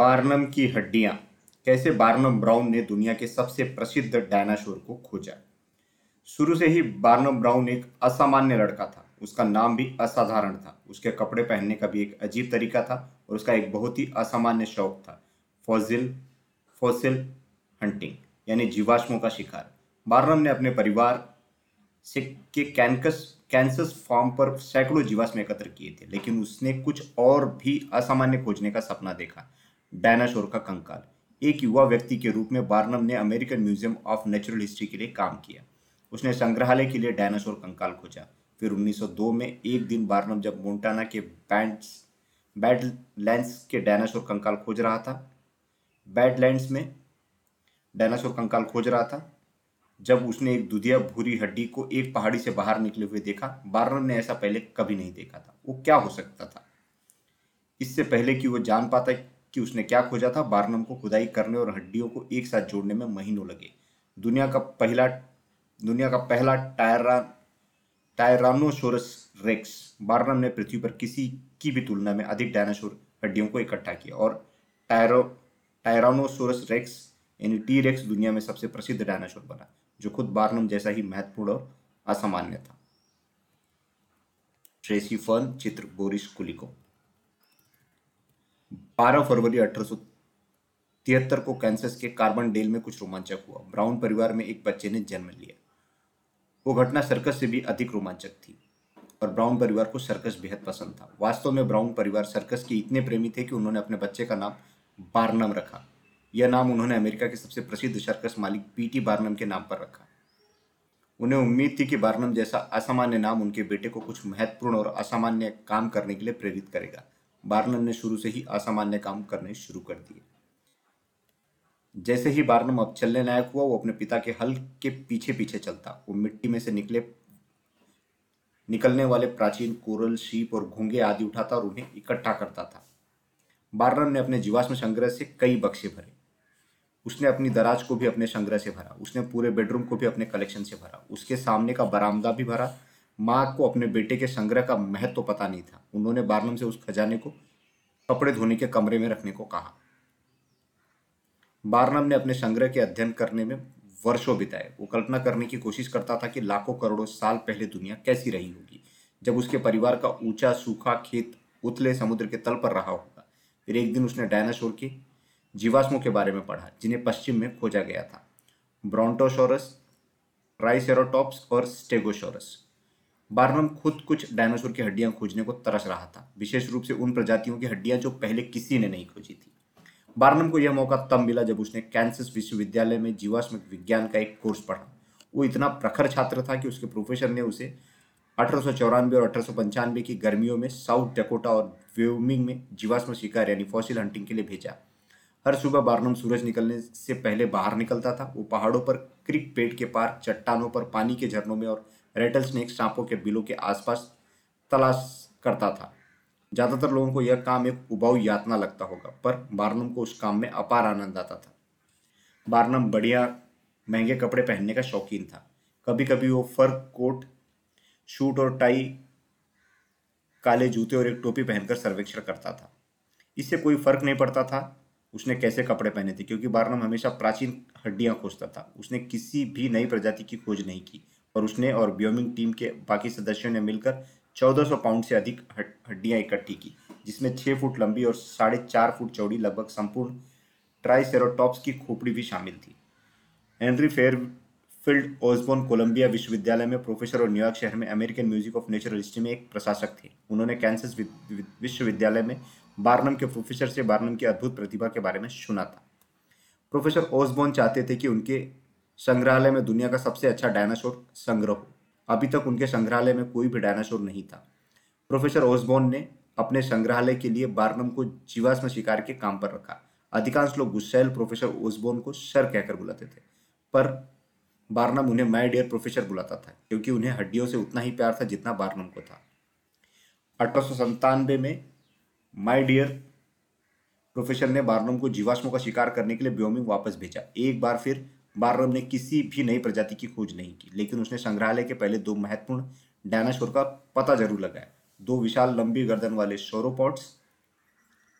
Barnum की हड्डियाँ। कैसे बार्नम ब्राउन ने दुनिया के सबसे प्रसिद्ध डायनासोर को खोजा? शुरू से ही बार्नम ब्राउन एक असामान्य लड़का था। उसका नाम भी असाधारण था। उसके कपड़े पहनने का भी एक अजीब तरीका था और उसका एक बहुत ही असामान्य शौक था। फॉजिल फॉसिल हंटिंग, यानी जीवाश्मों का शिकार। बार्नम ने अपने परिवार से के कैनकस कैंसस फार्म पर सैकड़ों जीवाश्म एकत्र किए थे, लेकिन उसने कुछ और भी असामान्य खोजने का सपना देखा। डायनासोर का कंकाल। एक युवा व्यक्ति के रूप में बार्नम ने American museum of natural history के लिए काम किया। उसने संग्रहालय के लिए डायनासोर कंकाल खोजा। फिर 1902 में एक दिन बार्नम जब मोन्टाना के बैंड्स, बैडलैंड्स के डायनासोर कंकाल खोज रहा था, बैडलैंड्स में डायनासोर कंकाल खोज रहा था, जब उसने एक दुधिया भूरी हड्डी को एक पहाड़ी से बाहर निकले हुए देखा, बार्नम ने ऐसा पहले कभी नहीं देखा था। वो क्या हो सकता था? इससे पहले कि वो जान पाता कि उसने क्या खोजा था? बार्नम को खुदाई करने और हड्डियों को एक साथ जोड़ने में महीनों लगे। दुनिया का पहला, दुनिया का पहला टायरा टायरानोसोरस रेक्स। बार्नम ने पृथ्वी पर किसी की भी तुलना में अधिक डायनासोर हड्डियों को इकट्ठा किया और टायरो टायरानोसोरस रेक्स, यानी टी रेक्स दुनिया में सबसे प्रसिद्ध डायनासोर बना, जो खुद बार्नम जैसा ही महत्वपूर्ण और असामान्य था। ट्रेसी फर्न, चित्र, बोरिस कुलिको। 12 फरवरी अठारह तिहत्तर को कैंसस के कार्बन डेल में कुछ रोमांचक हुआ। ब्राउन परिवार में एक बच्चे ने जन्म लिया। वो घटना सर्कस से भी अधिक रोमांचक थी और ब्राउन परिवार को सर्कस बेहद पसंद था। वास्तव में ब्राउन परिवार सर्कस के इतने प्रेमी थे कि उन्होंने अपने बच्चे का नाम बार्नम रखा। यह नाम उन्होंने अमेरिका के सबसे प्रसिद्ध सर्कस मालिक पीटी बार्नम के नाम पर रखा। उन्हें उम्मीद थी कि बार्नम जैसा असामान्य नाम उनके बेटे को कुछ महत्वपूर्ण और असामान्य काम करने के लिए प्रेरित करेगा। बार्नम ने शुरू से ही असामान्य काम करने शुरू कर दिए। जैसे ही बार्नम अब चलने लायक हुआ, वो अपने पिता के हल के पीछे पीछे चलता। वो मिट्टी में से निकले, निकलने वाले प्राचीन कोरल शीप और घोंगे आदि उठाता और उन्हें इकट्ठा करता था। बार्नम ने अपने जीवाश्म संग्रह से कई बक्से भरे। उसने अपनी दराज को भी अपने संग्रह से भरा। उसने पूरे बेडरूम को भी अपने कलेक्शन से भरा। उसके सामने का बरामदा भी भरा। माँ को अपने बेटे के संग्रह का महत्व तो पता नहीं था। उन्होंने बार्नम से उस खजाने को कपड़े धोने के कमरे में रखने को कहा। बार्नम ने अपने संग्रह के अध्ययन करने में वर्षों बिताए। वो कल्पना करने की कोशिश करता था कि लाखों करोड़ों साल पहले दुनिया कैसी रही होगी, जब उसके परिवार का ऊँचा, सूखा खेत उतले समुद्र के तल पर रहा होगा। फिर एक दिन उसने डायनासोर के जीवाश्मों के बारे में पढ़ा, जिन्हें पश्चिम में खोजा गया था। ब्रॉन्टोशोरस ट्राइसेरोटॉप्स और स्टेगोसोरस। बार्नम खुद कुछ डायनासोर की हड्डियाँ खोजने को तरस रहा था। विशेष रूप से उन प्रजातियों की हड्डियाँ जो पहले किसी ने नहीं खोजी थी। बार्नम को यह मौका तब मिला जब उसने कैंसस विश्वविद्यालय में जीवाश्म विज्ञान का एक कोर्स पढ़ा। वो इतना प्रखर छात्र था कि उसके प्रोफेसर ने उसे अठारह और अठारह सौ पंचानवे की गर्मियों में साउथ डकोटा और व्योमिंग में जीवाश्म शिकार यानी फॉसिल हंटिंग के लिए भेजा। हर सुबह बार्नम सूरज निकलने से पहले बाहर निकलता था। वो पहाड़ों पर, क्रिक पेट के पार, चट्टानों पर, पानी के झरनों में और रेटल स्नेक सांपों के बिलों के आसपास तलाश करता था। ज़्यादातर लोगों को यह काम एक उबाऊ यातना लगता होगा, पर बार्नम को उस काम में अपार आनंद आता था। बार्नम बढ़िया, महँगे कपड़े पहनने का शौकीन था। कभी कभी वो फर कोट, शूट और टाई, काले जूते और एक टोपी पहनकर सर्वेक्षण करता था। इससे कोई फ़र्क नहीं पड़ता था उसने कैसे कपड़े पहने थे, क्योंकि बार्नम हमेशा प्राचीन हड्डियाँ खोजता था। उसने किसी भी नई प्रजाति की खोज नहीं की। और उसने और ब्योमिंग टीम के बाकी सदस्यों ने मिलकर 1400 पाउंड से अधिक हड्डियाँ इकट्ठी की, जिसमें छः फुट लंबी और साढ़े चार फुट चौड़ी लगभग संपूर्ण ट्राइसेरोटॉप्स की खोपड़ी भी शामिल थी। हेनरी फेयरफील्ड ओसबोन कोलंबिया विश्वविद्यालय में प्रोफेसर और न्यूयॉर्क शहर में American music of natural history में एक प्रशासक थे। उन्होंने कैंसस विश्वविद्यालय में बार्नम के प्रोफेसर से बार्नम की अद्भुत प्रतिभा के बारे में सुना था। प्रोफेसर ओसबोन चाहते थे कि उनके संग्रहालय में दुनिया का सबसे अच्छा डायनासोर संग्रह। हो अभी तक उनके संग्रहालय में कोई भी डायनासोर नहीं था। प्रोफेसर ओसबोन ने अपने संग्रहालय के लिए बार्नम को जीवाश्म शिकार के काम पर रखा। अधिकांश लोग गुस्सैल प्रोफेसर ओसबोन को सर कहकर बुलाते थे, पर बार्नम उन्हें माई डियर प्रोफेसर बुलाता था, क्योंकि उन्हें हड्डियों से उतना ही प्यार था जितना बार्नम को था। अठारह में माई डियर प्रोफेसर ने बार्नम को जीवाश्मों का शिकार करने के लिए ब्योमिंग वापस भेजा। एक बार फिर बार्नम ने किसी भी नई प्रजाति की खोज नहीं की, लेकिन उसने संग्रहालय के पहले दो महत्वपूर्ण डायनासोर का पता ज़रूर लगाया। दो विशाल लंबी गर्दन वाले सोरोपॉड्स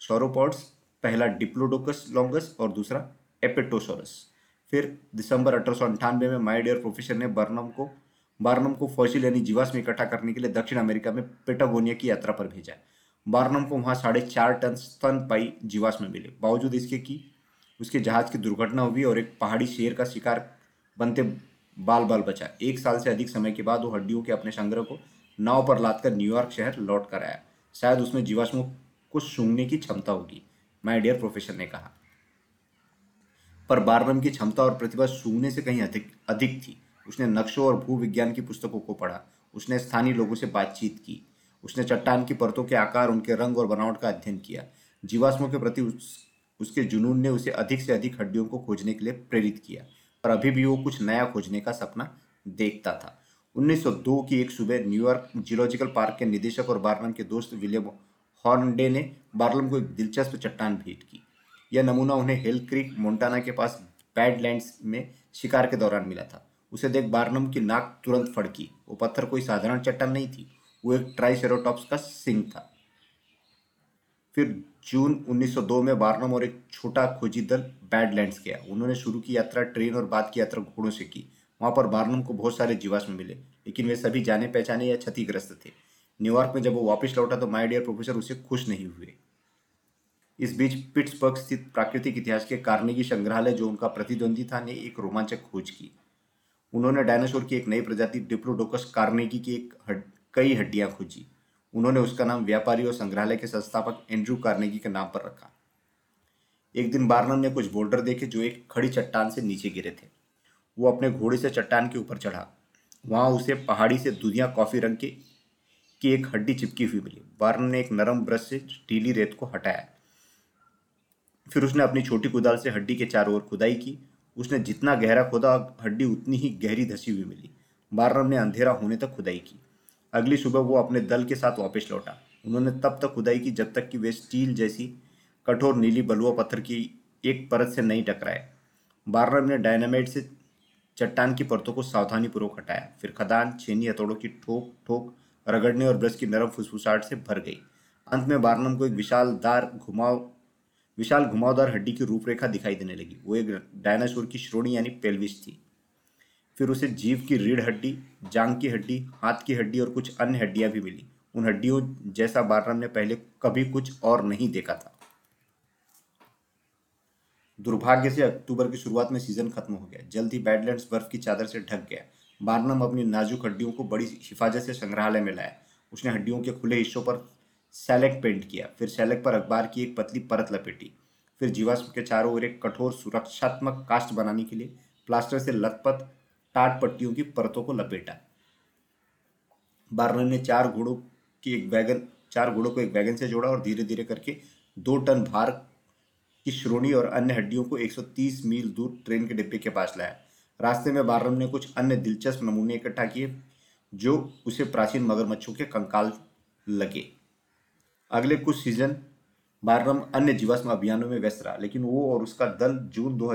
सोरोपॉड्स, पहला डिप्लोडोकस लॉन्गस और दूसरा एपेटोसोरस। फिर दिसंबर अठारह में माई डियर प्रोफेसर ने बर्नम को, बार्नम को फॉसिल यानी जीवाश्म इकट्ठा करने के लिए दक्षिण अमेरिका में पेटागोनिया की यात्रा पर भेजा। बार्नम को वहाँ साढ़े चार टन स्तन पाई जीवाश्म मिले। बावजूद इसके कि उसके जहाज़ की दुर्घटना हुई और एक पहाड़ी शेर का शिकार बनते बाल बाल बचा। एक साल से अधिक समय के बाद वो हड्डियों के अपने संग्रह को नाव पर लादकर न्यूयॉर्क शहर लौट कर आया। शायद उसमें जीवाश्मों को सूंघने की क्षमता होगी माई डियर प्रोफेसर ने कहा। पर बारनम की क्षमता और प्रतिभा सूंघने से कहीं अधिक अधिक थी। उसने नक्शों और भू विज्ञान की पुस्तकों को पढ़ा। उसने स्थानीय लोगों से बातचीत की। उसने चट्टान की परतों के आकार उनके रंग और बनावट का अध्ययन किया। जीवाश्मों के प्रति उस, उसके जुनून ने उसे अधिक से अधिक हड्डियों को खोजने के लिए प्रेरित किया पर अभी भी वो कुछ नया खोजने का सपना देखता था। 1902 की एक सुबह न्यूयॉर्क जियोलॉजिकल पार्क के निदेशक और बार्नम के दोस्त विलियम हॉर्नडे ने बार्लम को एक दिलचस्प चट्टान भेंट की। यह नमूना उन्हें हेल क्रीक मोन्टाना के पास बैडलैंड्स में शिकार के दौरान मिला था। उसे देख बार्नम की नाक तुरंत फड़की। वो पत्थर कोई साधारण चट्टान नहीं थी, वो एक ट्राइसेरोटॉप्स का सिंग था। फिर जून 1902 में बार्नम और एक छोटा खोजी दल बैडलैंड्स गया। उन्होंने शुरू की यात्रा ट्रेन और बाद की यात्रा घोड़ों से की। वहाँ पर बार्नम को बहुत सारे जीवाश्म मिले लेकिन वे सभी जाने पहचाने या क्षतिग्रस्त थे। न्यूयॉर्क में जब वो वापस लौटा तो माई डियर प्रोफेसर उसे खुश नहीं हुए। इस बीच पिट्सबर्ग स्थित प्राकृतिक इतिहास के कार्नेगी संग्रहालय जो उनका प्रतिद्वंदी था ने एक रोमांचक खोज की। उन्होंने डायनासोर की एक नई प्रजाति डिप्लोडोकस कार्नेगी की एक हड, कई हड्डियाँ खोजी। उन्होंने उसका नाम व्यापारी और संग्रहालय के संस्थापक एंड्रू कार्नेगी के नाम पर रखा। एक दिन बार्नम ने कुछ बोल्डर देखे जो एक खड़ी चट्टान से नीचे गिरे थे। वो अपने घोड़े से चट्टान के ऊपर चढ़ा। वहाँ उसे पहाड़ी से दुनिया कॉफ़ी रंग के, की एक हड्डी चिपकी हुई मिली। बार्न ने एक नरम ब्रश से ढीली रेत को हटाया। फिर उसने अपनी छोटी कुदाल से हड्डी के चारों ओर खुदाई की। उसने जितना गहरा खोदा, हड्डी उतनी ही गहरी धसी हुई मिली। बार्नम ने अंधेरा होने तक खुदाई की। अगली सुबह वो अपने दल के साथ वापस लौटा। उन्होंने तब तक खुदाई की, जब तक कि वे स्टील जैसी कठोर नीली बलुआ पत्थर की एक परत से नहीं टकराए। बार्नम ने डायनामाइट से चट्टान की परतों को सावधानीपूर्वक हटाया। फिर खदान, छेनी, हथौड़ों की ठोक ठोक, रगड़ने और ब्रश की नरम फुसफुसाहट से भर गई। अंत में बारनम को एक विशाल दार घुमाव, विशाल घुमावदार हड्डी की रूपरेखा दिखाई देने लगी। वो एक डायनासोर की श्रोणी यानी पेल्विस थी। फिर उसे जीव की रीढ़ हड्डी जांग की हड्डी, हाथ की हड्डी और कुछ अन्य हड्डियाँ भी मिली। उन हड्डियों जैसा बार्नम ने पहले कभी कुछ और नहीं देखा था। दुर्भाग्य से अक्टूबर की शुरुआत में सीज़न खत्म हो गया। जल्द ही बैडलैंड्स बर्फ़ की चादर से ढक गया। बार्नम अपनी नाजुक हड्डियों को बड़ी हिफाजत से संग्रहालय में लाया। उसने हड्डियों के खुले हिस्सों पर सैलेक पेंट किया। फिर सैलेक पर अखबार की एक पतली परत लपेटी। फिर जीवाश्म के चारों ओर एक कठोर सुरक्षात्मक कास्ट बनाने के लिए प्लास्टर से लथपथ टाट पट्टियों की परतों को लपेटा। बार्नर ने चार घोड़ों की एक वैगन चार घोड़ों को एक वैगन से जोड़ा और धीरे धीरे करके दो टन भार की श्रोणी और अन्य हड्डियों को 130 मील दूर ट्रेन के डिब्बे के पास लाया। रास्ते में बार्नम ने कुछ अन्य दिलचस्प नमूने इकट्ठा किए, जो उसे प्राचीन मगरमच्छों के कंकाल लगे। अगले कुछ सीज़न बार्नम अन्य जीवाश्म अभियानों में व्यस्त रहा, लेकिन वो और उसका दल जून दो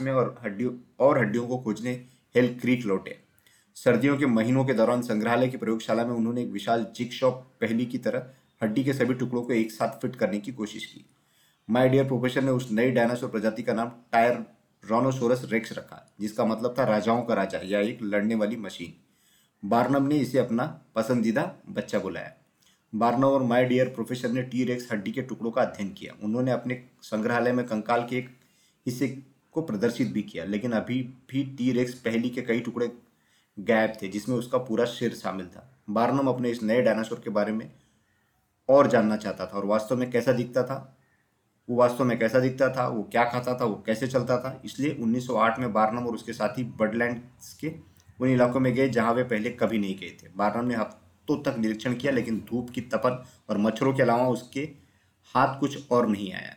में और हड्डियों और हड्डियों को खोजने हेल क्रीक लौटे। सर्दियों के महीनों के दौरान संग्रहालय की प्रयोगशाला में उन्होंने एक विशाल जिक शॉप पहली की तरह हड्डी के सभी टुकड़ों को एक साथ फिट करने की कोशिश की। माय डियर प्रोफेसर ने उस नई डायनासोर प्रजाति का नाम टायर रोनोसोरस रेक्स रखा, जिसका मतलब था राजाओं का राजा या एक लड़ने वाली मशीन। बार्नम ने इसे अपना पसंदीदा बच्चा बुलाया। बार्नम और माय डियर प्रोफेसर ने टी रेक्स हड्डी के टुकड़ों का अध्ययन किया। उन्होंने अपने संग्रहालय में कंकाल के एक हिस्से को प्रदर्शित भी किया, लेकिन अभी भी टी रेक्स पहली के कई टुकड़े गायब थे, जिसमें उसका पूरा सिर शामिल था। बार्नम अपने इस नए डायनासोर के बारे में और जानना चाहता था, और वास्तव में कैसा दिखता था? वो वास्तव में कैसा दिखता था? वो क्या खाता था? वो कैसे चलता था? इसलिए 1908 में बार्नम और उसके साथी बडलैंड्स के उन इलाकों में गए, जहाँ वे पहले कभी नहीं गए थे। बार्नम ने हफ्तों तक निरीक्षण किया, लेकिन धूप की तपन और मच्छरों के अलावा उसके हाथ कुछ और नहीं आया।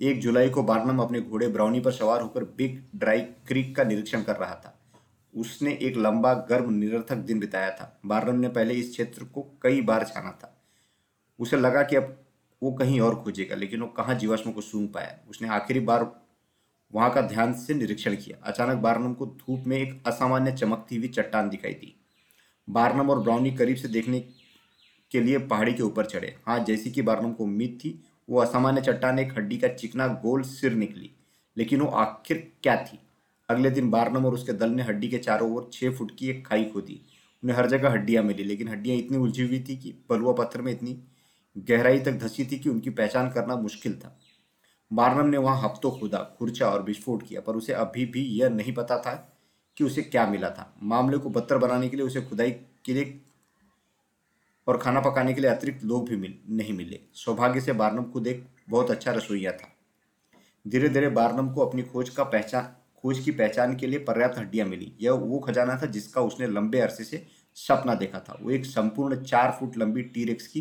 एक जुलाई को बार्नम अपने घोड़े ब्राउनी पर सवार होकर बिग ड्राई क्रीक का निरीक्षण कर रहा था। उसने एक लंबा, गर्म, निरर्थक दिन बिताया था। बार्नम ने पहले इस क्षेत्र को कई बार छाना था। उसे लगा कि अब वो कहीं और खोजेगा, लेकिन वो कहाँ जीवाश्म को सूंघ पाया। उसने आखिरी बार वहाँ का ध्यान से निरीक्षण किया। अचानक बारनम को धूप में एक असामान्य चमकती हुई चट्टान दिखाई दी। बारनम और ब्राउनी करीब से देखने के लिए पहाड़ी के ऊपर चढ़े। हाँ जैसी कि बारनम को उम्मीद थी वो असामान्य चट्टान एक हड्डी का चिकना गोल सिर निकली। लेकिन वो आखिर क्या थी? अगले दिन बारनम और उसके दल ने हड्डी के चारों ओर छह फुट की एक खाई खोदी। उन्हें हर जगह हड्डियाँ मिली, लेकिन हड्डियाँ इतनी उलझी हुई थी कि बलुआ पत्थर में इतनी गहराई तक धसी थी कि उनकी पहचान करना मुश्किल था। बारनम ने वहाँ हफ्तों खुदा, खुर्चा और विस्फोट किया, पर उसे अभी भी यह नहीं पता था कि उसे क्या मिला था। मामले को बदतर बनाने के लिए उसे खुदाई के लिए और खाना पकाने के लिए अतिरिक्त लोग भी मिल, नहीं मिले। सौभाग्य से बारनम खुद एक बहुत अच्छा रसोईया था। धीरे धीरे बारनम को अपनी खोज का पहचान खोज की पहचान के लिए पर्याप्त हड्डियाँ मिली। यह वो खजाना था जिसका उसने लंबे अरसे से सपना देखा था। वो एक संपूर्ण चार फुट लंबी टीरेक्स की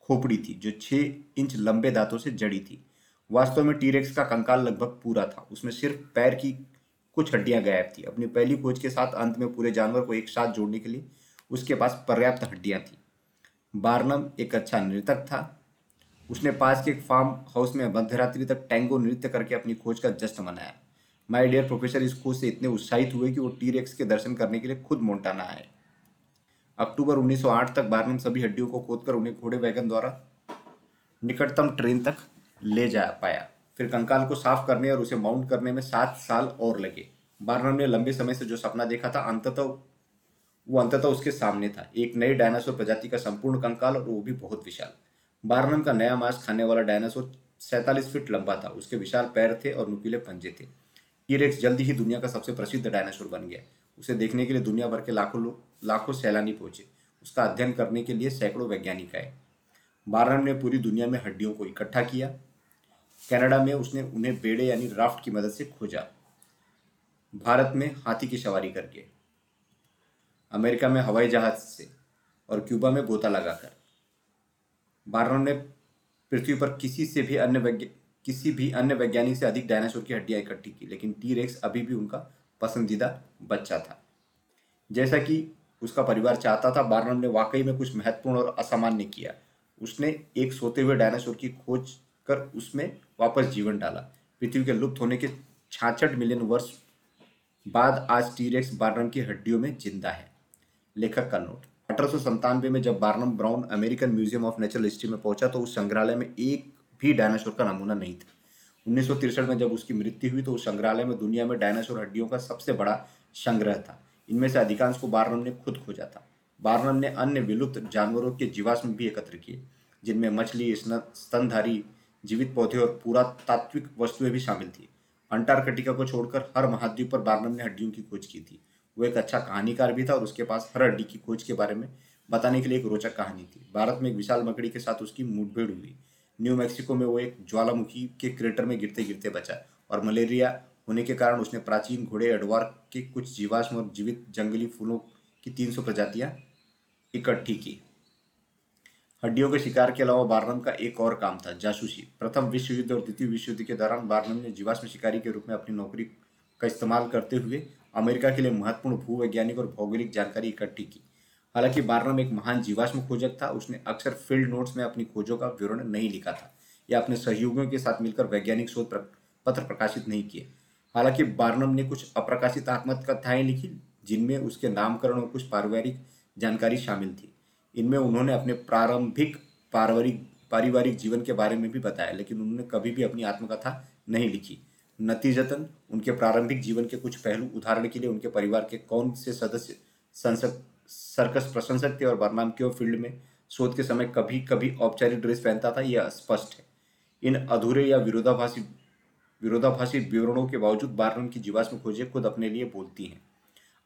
खोपड़ी थी, जो छः इंच लंबे दांतों से जड़ी थी। वास्तव में टीरेक्स का कंकाल लगभग पूरा था। उसमें सिर्फ़ पैर की कुछ हड्डियाँ गायब थी। अपनी पहली खोज के साथ अंत में पूरे जानवर को एक साथ जोड़ने के लिए उसके पास पर्याप्त हड्डियाँ थी। बारनम एक अच्छा नृतक था। उसने पास के एक फार्म हाउस में मध्यरात्रि तक टैंगो नृत्य करके अपनी खोज का जश्न मनाया। माय डियर प्रोफेसर इस खोज से इतने उत्साहित हुए कि वो टीरेक्स के दर्शन करने के लिए खुद मोन्टाना आए। अक्टूबर 1908 तक बारनम सभी हड्डियों को खोदकर उन्हें घोड़े वैगन द्वारा निकटतम ट्रेन तक ले जा पाया। फिर कंकाल को साफ़ करने और उसे माउंट करने में सात साल और लगे। बारनम ने लंबे समय से जो सपना देखा था, अंततः वो अंततः उसके सामने था। एक नई डायनासोर प्रजाति का संपूर्ण कंकाल और वो भी बहुत विशाल। बारनम का नया मांस खाने वाला डायनासोर सैतालीस फीट लंबा था। उसके विशाल पैर थे और नुकीले पंजे थे। टीरेक्स जल्दी ही दुनिया का सबसे प्रसिद्ध डायनासोर बन गया। उसे देखने के लिए दुनिया भर के लाखों लोग लाखों सैलानी पहुँचे। उसका अध्ययन करने के लिए सैकड़ों वैज्ञानिक आए। बारन ने पूरी दुनिया में हड्डियों को इकट्ठा किया। कनाडा में उसने उन्हें बेड़े यानी राफ्ट की मदद से खोजा। भारत में हाथी की सवारी करके। अमेरिका में हवाई जहाज़ से और क्यूबा में गोता लगाकर। बारन ने पृथ्वी पर किसी से भी अन्य किसी भी अन्य वैज्ञानिक से अधिक डायनासोर की हड्डियाँ इकट्ठी की, लेकिन टी रेक्स अभी भी उनका पसंदीदा बच्चा था। जैसा कि उसका परिवार चाहता था बार्नम ने वाकई में कुछ महत्वपूर्ण और असामान्य किया। उसने एक सोते हुए डायनासोर की खोज कर उसमें वापस जीवन डाला। पृथ्वी के लुप्त होने के छाछठ मिलियन वर्ष बाद आज टीरेक्स बार्नम की हड्डियों में ज़िंदा है। लेखक का नोट। अठारह सौ संतानवे में जब Barnum Brown American museum of natural history में पहुँचा तो उस संग्रहालय में एक भी डायनासोर का नमूना नहीं था। उन्नीस में जब उसकी मृत्यु हुई तो उस संग्रहालय में दुनिया में डायनासोर हड्डियों का सबसे बड़ा संग्रह था। इनमें से अधिकांश को बार्नम ने खुद खोजा था। बार्नम ने अन्य विलुप्त जानवरों के जीवाश्म भी एकत्र किए, जिनमें मछली स्तनधारी, जीवित पौधे और पूरा तात्विक वस्तुएँ भी शामिल थी। अंटार्कटिका को छोड़कर हर महाद्वीप पर बार्नम ने हड्डियों की खोज की थी। वो एक अच्छा कहानीकार भी था और उसके पास हर हड्डी की खोज के बारे में बताने के लिए एक रोचक कहानी थी। भारत में एक विशाल मकड़ी के साथ उसकी मुठभेड़ हुई। न्यू मैक्सिको में वो एक ज्वालामुखी के क्रेटर में गिरते गिरते बचा और मलेरिया होने के कारण उसने प्राचीन घोड़े एडवार के कुछ जीवाश्म और जीवित जंगली फूलों की 300 प्रजातियाँ इकट्ठी की। हड्डियों के शिकार के अलावा बार्नम का एक और काम था, जासूसी। प्रथम विश्व युद्ध और द्वितीय विश्व युद्ध के दौरान बार्नम ने जीवाश्म शिकारी के रूप में अपनी नौकरी का इस्तेमाल करते हुए अमेरिका के लिए महत्वपूर्ण भूवैज्ञानिक और भौगोलिक जानकारी इकट्ठी की। हालाँकि बार्नम एक महान जीवाश्म खोजक था, उसने अक्सर फ़ील्ड नोट्स में अपनी खोजों का विवरण नहीं लिखा था, या अपने सहयोगियों के साथ मिलकर वैज्ञानिक शोध पत्र प्रकाशित नहीं किए। हालाँकि बार्नम ने कुछ अप्रकाशित आत्मकथाएँ लिखी, जिनमें उसके नामकरण और कुछ पारिवारिक जानकारी शामिल थी। इनमें उन्होंने अपने प्रारंभिक पारिवारिक पारिवारिक जीवन के बारे में भी बताया, लेकिन उन्होंने कभी भी अपनी आत्मकथा नहीं लिखी। नतीजतन, उनके प्रारंभिक जीवन के कुछ पहलू उदाहरण के लिए उनके परिवार के कौन से सदस्य, संसद, सर्कस प्रशंसक थे और बर्नाम के फ़ील्ड में शोध के समय कभी कभी औपचारिक ड्रेस पहनता था, यह स्पष्ट है। इन अधूरे या विरोधाभासी विरोधाभासी विवरणों के बावजूद बार्नम की जीवाश्म खोजें खुद अपने लिए बोलती हैं।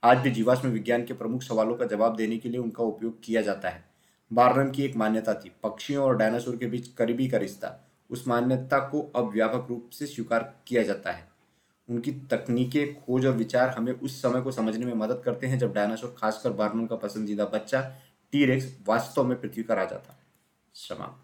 आज भी जीवाश्म विज्ञान के प्रमुख सवालों का जवाब देने के लिए उनका उपयोग किया जाता है। बार्नम की एक मान्यता थी, पक्षियों और डायनासोर के बीच करीबी का रिश्ता। उस मान्यता को अब व्यापक रूप से स्वीकार किया जाता है। उनकी तकनीकें, खोज और विचार हमें उस समय को समझने में मदद करते हैं जब डायनासोर, खासकर बार्नम का पसंदीदा बच्चा टी रेक्स वास्तव में पृथ्वी का राजा था समाप्त।